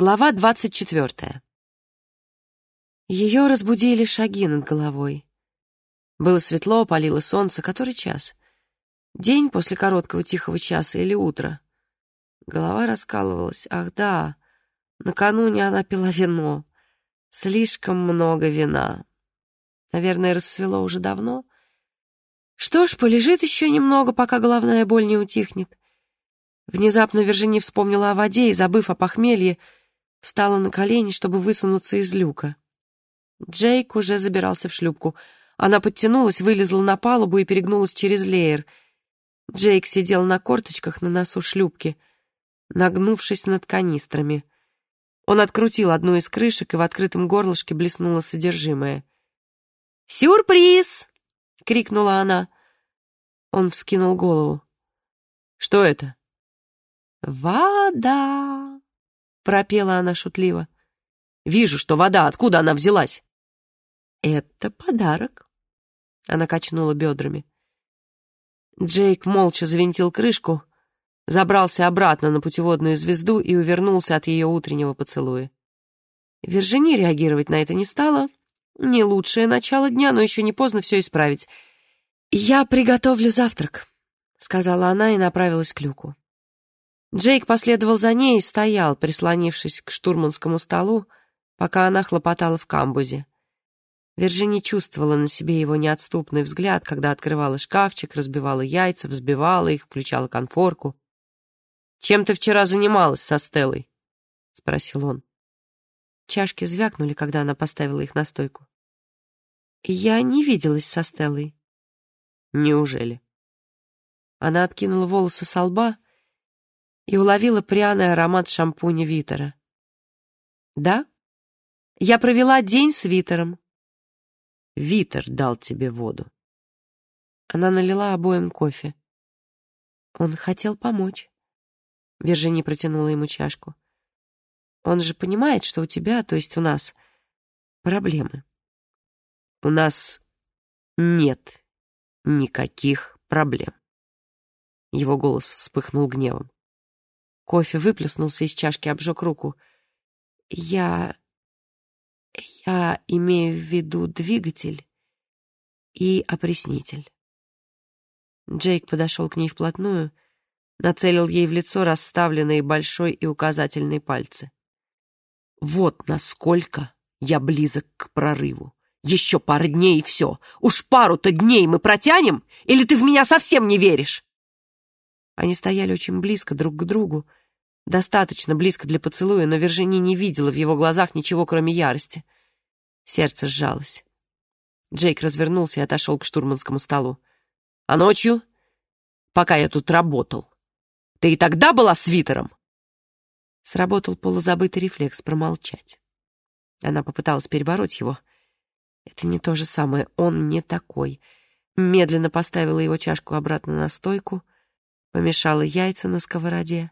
Глава двадцать четвертая. Ее разбудили шаги над головой. Было светло, палило солнце. Который час? День после короткого тихого часа или утро? Голова раскалывалась. Ах, да, накануне она пила вино. Слишком много вина. Наверное, рассвело уже давно. Что ж, полежит еще немного, пока головная боль не утихнет. Внезапно Вержини вспомнила о воде и, забыв о похмелье, встала на колени, чтобы высунуться из люка. Джейк уже забирался в шлюпку. Она подтянулась, вылезла на палубу и перегнулась через леер. Джейк сидел на корточках на носу шлюпки, нагнувшись над канистрами. Он открутил одну из крышек, и в открытом горлышке блеснуло содержимое. «Сюрприз!» — крикнула она. Он вскинул голову. «Что это?» «Вода!» — пропела она шутливо. «Вижу, что вода. Откуда она взялась?» «Это подарок», — она качнула бедрами. Джейк молча завинтил крышку, забрался обратно на путеводную звезду и увернулся от ее утреннего поцелуя. Виржини реагировать на это не стала. Не лучшее начало дня, но еще не поздно все исправить. «Я приготовлю завтрак», — сказала она и направилась к люку. Джейк последовал за ней и стоял, прислонившись к штурманскому столу, пока она хлопотала в камбузе. Вержини чувствовала на себе его неотступный взгляд, когда открывала шкафчик, разбивала яйца, взбивала их, включала конфорку. «Чем ты вчера занималась со Стеллой?» — спросил он. Чашки звякнули, когда она поставила их на стойку. «Я не виделась со Стеллой». «Неужели?» Она откинула волосы со лба и уловила пряный аромат шампуня Витера. «Да, я провела день с Витером». «Витер дал тебе воду». Она налила обоим кофе. Он хотел помочь. Виржини протянула ему чашку. Он же понимает, что у тебя, то есть у нас, проблемы. У нас нет никаких проблем. Его голос вспыхнул гневом. Кофе выплеснулся из чашки, обжег руку. «Я... я имею в виду двигатель и опреснитель». Джейк подошел к ней вплотную, нацелил ей в лицо расставленные большой и указательный пальцы. «Вот насколько я близок к прорыву. Еще пару дней и все. Уж пару-то дней мы протянем? Или ты в меня совсем не веришь?» Они стояли очень близко друг к другу, достаточно близко для поцелуя, но Вержини не видела в его глазах ничего, кроме ярости. Сердце сжалось. Джейк развернулся и отошел к штурманскому столу. «А ночью, пока я тут работал, ты и тогда была свитером?» Сработал полузабытый рефлекс промолчать. Она попыталась перебороть его. Это не то же самое, он не такой. Медленно поставила его чашку обратно на стойку — помешала яйца на сковороде.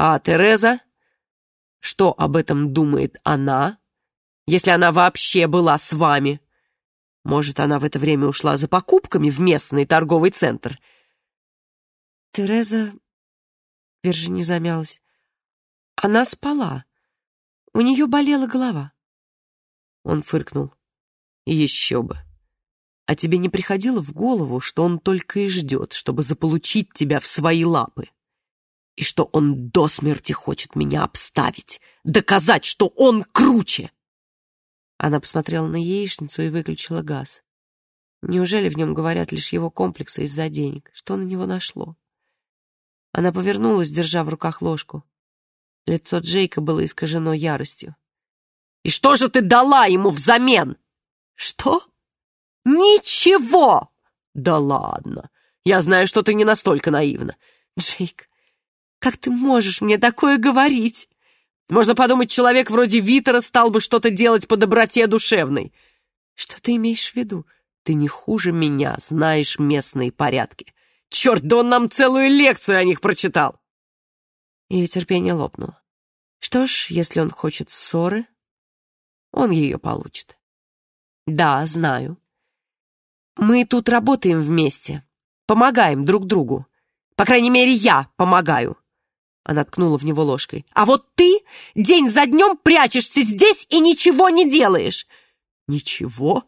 А Тереза? Что об этом думает она, если она вообще была с вами? Может, она в это время ушла за покупками в местный торговый центр? Тереза... Вержини замялась. Она спала. У нее болела голова. Он фыркнул. Еще бы. А тебе не приходило в голову, что он только и ждет, чтобы заполучить тебя в свои лапы? И что он до смерти хочет меня обставить, доказать, что он круче?» Она посмотрела на яичницу и выключила газ. Неужели в нем говорят лишь его комплексы из-за денег? Что на него нашло? Она повернулась, держа в руках ложку. Лицо Джейка было искажено яростью. «И что же ты дала ему взамен?» «Что?» Ничего! Да ладно. Я знаю, что ты не настолько наивна. Джейк, как ты можешь мне такое говорить? Можно подумать, человек вроде Витера стал бы что-то делать по доброте душевной. Что ты имеешь в виду? Ты не хуже меня знаешь местные порядки. Черт, да он нам целую лекцию о них прочитал. Ее терпение лопнуло. Что ж, если он хочет ссоры, он ее получит. Да, знаю. Мы тут работаем вместе, помогаем друг другу. По крайней мере, я помогаю. Она ткнула в него ложкой. «А вот ты день за днем прячешься здесь и ничего не делаешь!» «Ничего?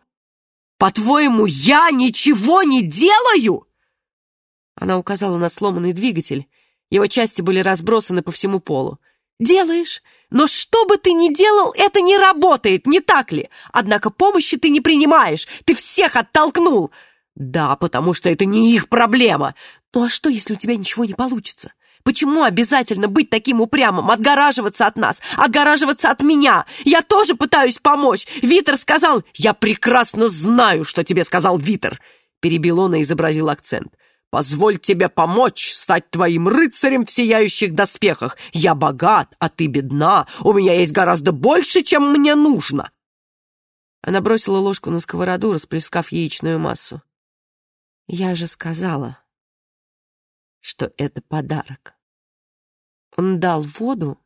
По-твоему, я ничего не делаю?» Она указала на сломанный двигатель. Его части были разбросаны по всему полу. «Делаешь? Но что бы ты ни делал, это не работает, не так ли? Однако помощи ты не принимаешь, ты всех оттолкнул!» «Да, потому что это не их проблема. Ну а что, если у тебя ничего не получится? Почему обязательно быть таким упрямым, отгораживаться от нас, отгораживаться от меня? Я тоже пытаюсь помочь. Витер сказал... Я прекрасно знаю, что тебе сказал Витер. Перебил он и изобразил акцент. Позволь тебе помочь стать твоим рыцарем в сияющих доспехах. Я богат, а ты бедна. У меня есть гораздо больше, чем мне нужно. Она бросила ложку на сковороду, расплескав яичную массу. Я же сказала, что это подарок. Он дал воду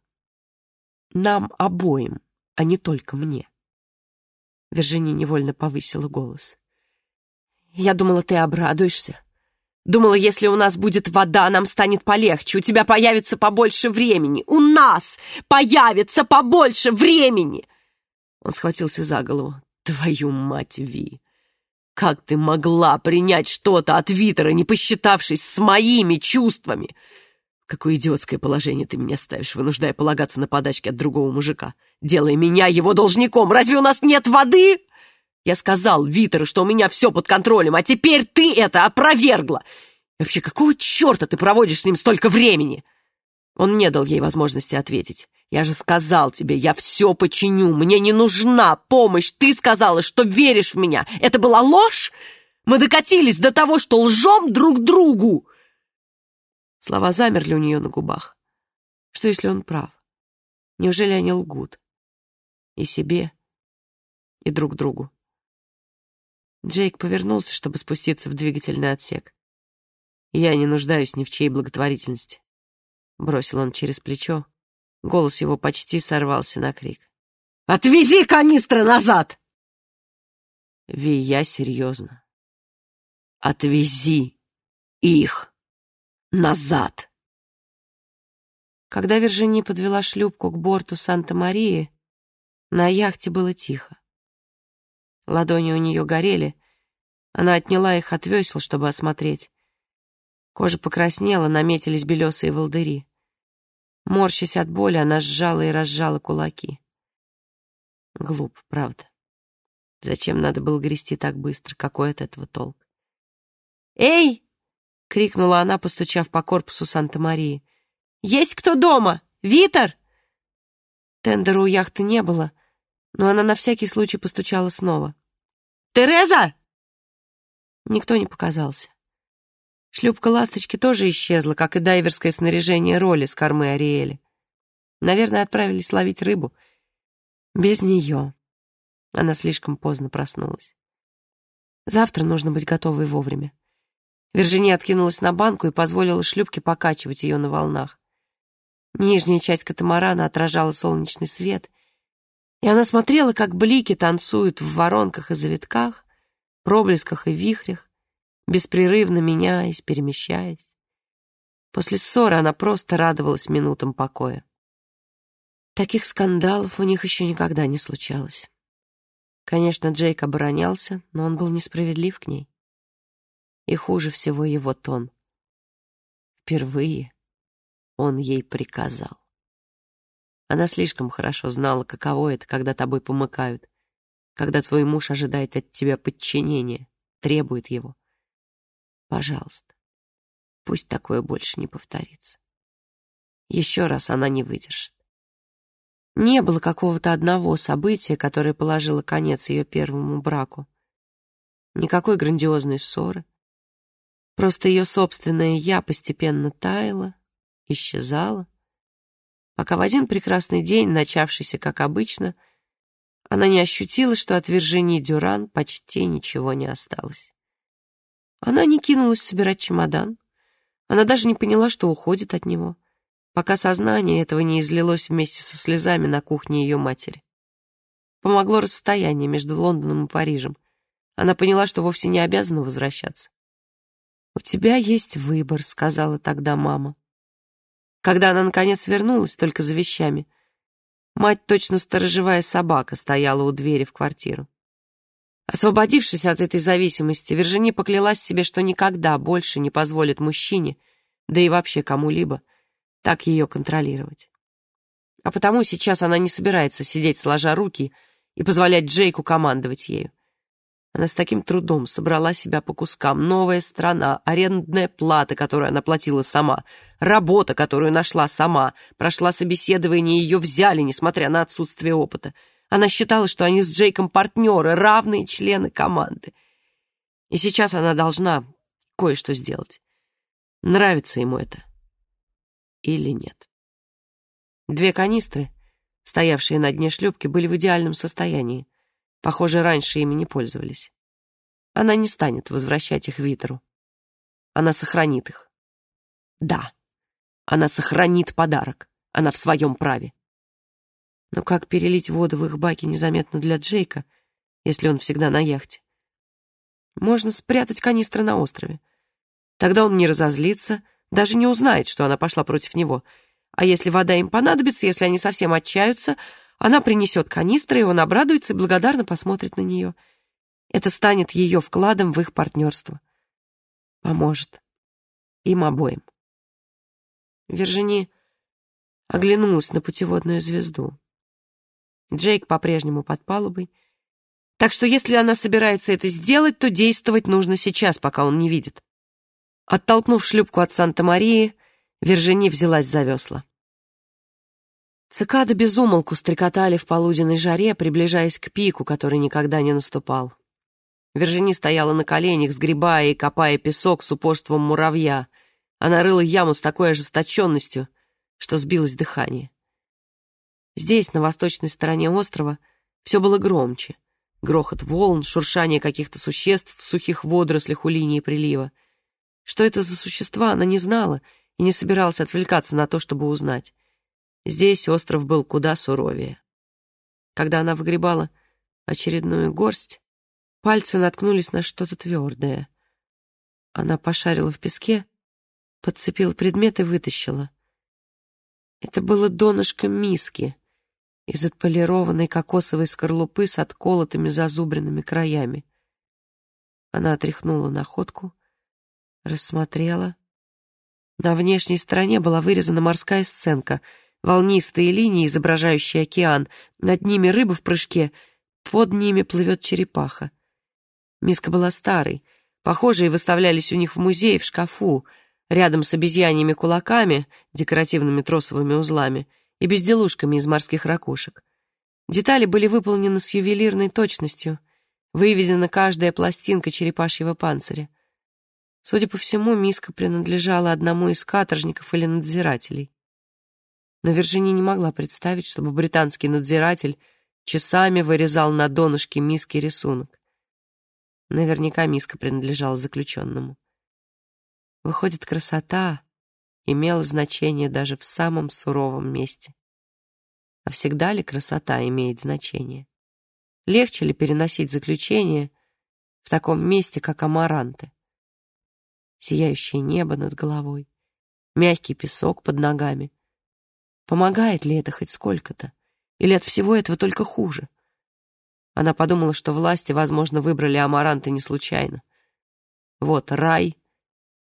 нам обоим, а не только мне. Виржиния невольно повысила голос. Я думала, ты обрадуешься. Думала, если у нас будет вода, нам станет полегче, у тебя появится побольше времени. У нас появится побольше времени!» Он схватился за голову. «Твою мать, Ви! Как ты могла принять что-то от Витера, не посчитавшись с моими чувствами? какое идиотское положение ты меня ставишь, вынуждая полагаться на подачки от другого мужика, делая меня его должником. Разве у нас нет воды?» Я сказал Витеру, что у меня все под контролем, а теперь ты это опровергла. вообще, какого черта ты проводишь с ним столько времени?» Он не дал ей возможности ответить. «Я же сказал тебе, я все починю, мне не нужна помощь. Ты сказала, что веришь в меня. Это была ложь? Мы докатились до того, что лжем друг другу!» Слова замерли у нее на губах. Что, если он прав? Неужели они лгут? И себе, и друг другу. Джейк повернулся, чтобы спуститься в двигательный отсек. «Я не нуждаюсь ни в чьей благотворительности», — бросил он через плечо. Голос его почти сорвался на крик. «Отвези канистры назад!» Ви, я серьезно. Отвези их назад. Когда Виржини подвела шлюпку к борту Санта-Марии, на яхте было тихо. Ладони у нее горели. Она отняла их от весел, чтобы осмотреть. Кожа покраснела, наметились белесые волдыри. Морщась от боли, она сжала и разжала кулаки. Глуп, правда. Зачем надо было грести так быстро? Какой от этого толк? «Эй!» — крикнула она, постучав по корпусу Санта-Марии. «Есть кто дома? Витер?» Тендера у яхты не было — но она на всякий случай постучала снова. «Тереза!» Никто не показался. Шлюпка «Ласточки» тоже исчезла, как и дайверское снаряжение роли с кормы Ариэли. Наверное, отправились ловить рыбу. Без нее. Она слишком поздно проснулась. Завтра нужно быть готовой вовремя. Виржиния откинулась на банку и позволила шлюпке покачивать ее на волнах. Нижняя часть катамарана отражала солнечный свет, и она смотрела, как блики танцуют в воронках и завитках, проблесках и вихрях, беспрерывно меняясь, перемещаясь. После ссоры она просто радовалась минутам покоя. Таких скандалов у них еще никогда не случалось. Конечно, Джейк оборонялся, но он был несправедлив к ней. И хуже всего его тон. Впервые он ей приказал. Она слишком хорошо знала, каково это, когда тобой помыкают, когда твой муж ожидает от тебя подчинения, требует его. Пожалуйста, пусть такое больше не повторится. Еще раз она не выдержит. Не было какого-то одного события, которое положило конец ее первому браку. Никакой грандиозной ссоры. Просто ее собственное «я» постепенно таяло, исчезало, пока в один прекрасный день, начавшийся как обычно, она не ощутила, что от Виржинии Дюран почти ничего не осталось. Она не кинулась собирать чемодан. Она даже не поняла, что уходит от него, пока сознание этого не излилось вместе со слезами на кухне ее матери. Помогло расстояние между Лондоном и Парижем. Она поняла, что вовсе не обязана возвращаться. «У тебя есть выбор», — сказала тогда мама. Когда она, наконец, вернулась, только за вещами, мать, точно сторожевая собака, стояла у двери в квартиру. Освободившись от этой зависимости, Вержини поклялась себе, что никогда больше не позволит мужчине, да и вообще кому-либо, так ее контролировать. А потому сейчас она не собирается сидеть сложа руки и позволять Джейку командовать ею. Она с таким трудом собрала себя по кускам. Новая страна, арендная плата, которую она платила сама, работа, которую нашла сама, прошла собеседование, ее взяли, несмотря на отсутствие опыта. Она считала, что они с Джейком партнеры, равные члены команды. И сейчас она должна кое-что сделать. Нравится ему это или нет. Две канистры, стоявшие на дне шлюпки, были в идеальном состоянии. Похоже, раньше ими не пользовались. Она не станет возвращать их Витеру. Она сохранит их. Да, она сохранит подарок. Она в своем праве. Но как перелить воду в их баки незаметно для Джейка, если он всегда на яхте? Можно спрятать канистры на острове. Тогда он не разозлится, даже не узнает, что она пошла против него. А если вода им понадобится, если они совсем отчаются, она принесет канистры, и он обрадуется и благодарно посмотрит на нее. Это станет ее вкладом в их партнерство. Поможет. Им обоим. Вержини оглянулась на путеводную звезду. Джейк по-прежнему под палубой. Так что если она собирается это сделать, то действовать нужно сейчас, пока он не видит. Оттолкнув шлюпку от Санта-Марии, Вержини взялась за весла. Цикады безумолку стрекотали в полуденной жаре, приближаясь к пику, который никогда не наступал. Вержини стояла на коленях, сгребая и копая песок с упорством муравья. Она рыла яму с такой ожесточенностью, что сбилось дыхание. Здесь, на восточной стороне острова, все было громче. Грохот волн, шуршание каких-то существ в сухих водорослях у линии прилива. Что это за существа, она не знала и не собиралась отвлекаться на то, чтобы узнать. Здесь остров был куда суровее. Когда она выгребала очередную горсть, пальцы наткнулись на что-то твердое. Она пошарила в песке, подцепила предмет и вытащила. Это было донышко миски из отполированной кокосовой скорлупы с отколотыми зазубренными краями. Она отряхнула находку, рассмотрела. На внешней стороне была вырезана морская сценка — волнистые линии, изображающие океан, над ними рыба в прыжке, под ними плывет черепаха. Миска была старой, похожие выставлялись у них в музее в шкафу, рядом с обезьяньими кулаками, декоративными тросовыми узлами и безделушками из морских ракушек. Детали были выполнены с ювелирной точностью, выведена каждая пластинка черепашьего панциря. Судя по всему, миска принадлежала одному из каторжников или надзирателей. Но Виржини не могла представить, чтобы британский надзиратель часами вырезал на донышке миски рисунок. Наверняка миска принадлежала заключенному. Выходит, красота имела значение даже в самом суровом месте. А всегда ли красота имеет значение? Легче ли переносить заключение в таком месте, как Амаранты? Сияющее небо над головой, мягкий песок под ногами — Помогает ли это хоть сколько-то? Или от всего этого только хуже? Она подумала, что власти, возможно, выбрали Амаранта не случайно. Вот рай,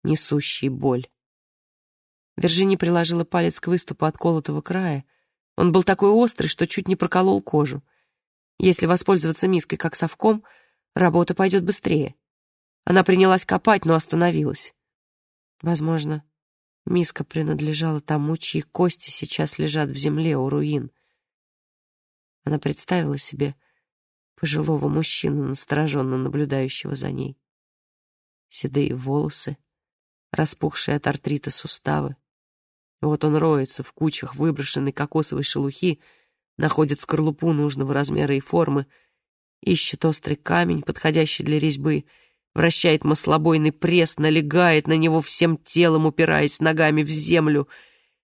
несущий боль. Вержини приложила палец к выступу отколотого края. Он был такой острый, что чуть не проколол кожу. Если воспользоваться миской как совком, работа пойдет быстрее. Она принялась копать, но остановилась. Возможно, Миска принадлежала тому, чьи кости сейчас лежат в земле у руин. Она представила себе пожилого мужчину, настороженно наблюдающего за ней. Седые волосы, распухшие от артрита суставы. Вот он роется в кучах выброшенной кокосовой шелухи, находит скорлупу нужного размера и формы, ищет острый камень, подходящий для резьбы — вращает маслобойный пресс, налегает на него всем телом, упираясь ногами в землю,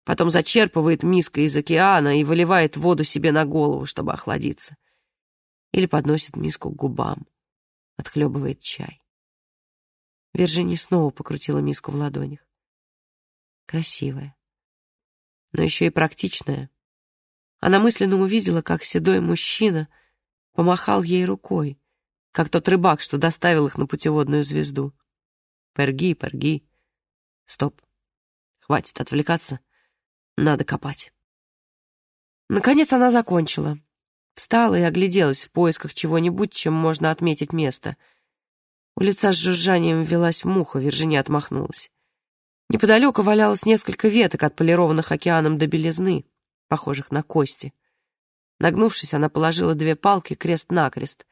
потом зачерпывает миской из океана и выливает воду себе на голову, чтобы охладиться. Или подносит миску к губам, отхлебывает чай. Виржини снова покрутила миску в ладонях. Красивая. Но еще и практичная. Она мысленно увидела, как седой мужчина помахал ей рукой, как тот рыбак, что доставил их на путеводную звезду. Перги, перги. Стоп. Хватит отвлекаться. Надо копать. Наконец она закончила. Встала и огляделась в поисках чего-нибудь, чем можно отметить место. У лица с жужжанием велась муха, Виржиния отмахнулась. Неподалеку валялось несколько веток, отполированных океаном до белизны, похожих на кости. Нагнувшись, она положила две палки крест-накрест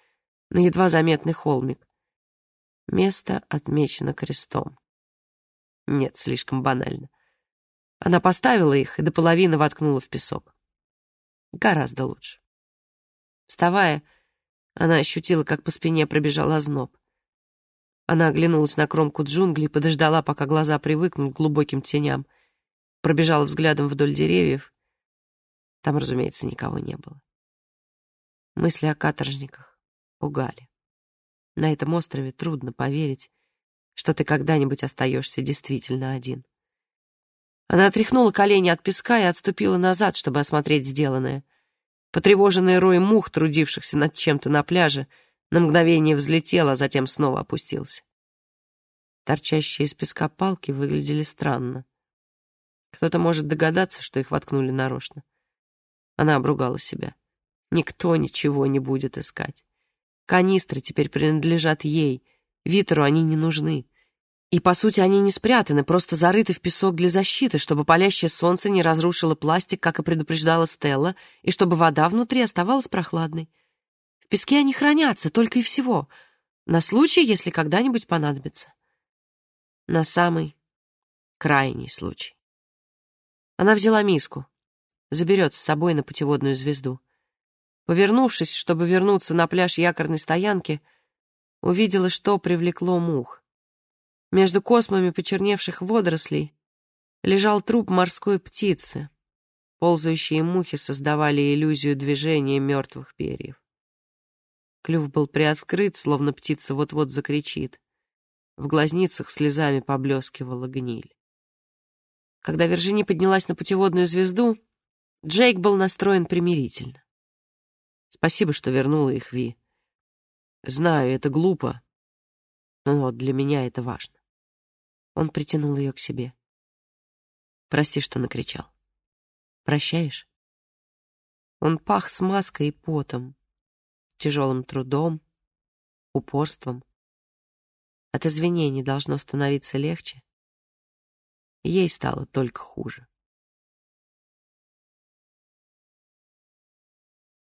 на едва заметный холмик. Место отмечено крестом. Нет, слишком банально. Она поставила их и до половины воткнула в песок. Гораздо лучше. Вставая, она ощутила, как по спине пробежал озноб. Она оглянулась на кромку джунглей, подождала, пока глаза привыкнут к глубоким теням, пробежала взглядом вдоль деревьев. Там, разумеется, никого не было. Мысли о каторжниках пугали. На этом острове трудно поверить, что ты когда-нибудь остаешься действительно один. Она отряхнула колени от песка и отступила назад, чтобы осмотреть сделанное. Потревоженный рой мух, трудившихся над чем-то на пляже, на мгновение взлетел, а затем снова опустился. Торчащие из песка палки выглядели странно. Кто-то может догадаться, что их воткнули нарочно. Она обругала себя. Никто ничего не будет искать. Канистры теперь принадлежат ей. Витеру они не нужны. И, по сути, они не спрятаны, просто зарыты в песок для защиты, чтобы палящее солнце не разрушило пластик, как и предупреждала Стелла, и чтобы вода внутри оставалась прохладной песке они хранятся, только и всего, на случай, если когда-нибудь понадобится. На самый крайний случай. Она взяла миску, заберет с собой на путеводную звезду. Повернувшись, чтобы вернуться на пляж якорной стоянки, увидела, что привлекло мух. Между космами почерневших водорослей лежал труп морской птицы. Ползающие мухи создавали иллюзию движения мертвых перьев. Клюв был приоткрыт, словно птица вот-вот закричит. В глазницах слезами поблескивала гниль. Когда Вержини поднялась на путеводную звезду, Джейк был настроен примирительно. «Спасибо, что вернула их, Ви. Знаю, это глупо, но для меня это важно». Он притянул ее к себе. «Прости, что накричал. Прощаешь?» Он пах смазкой и потом, тяжелым трудом, упорством. От извинений должно становиться легче. Ей стало только хуже.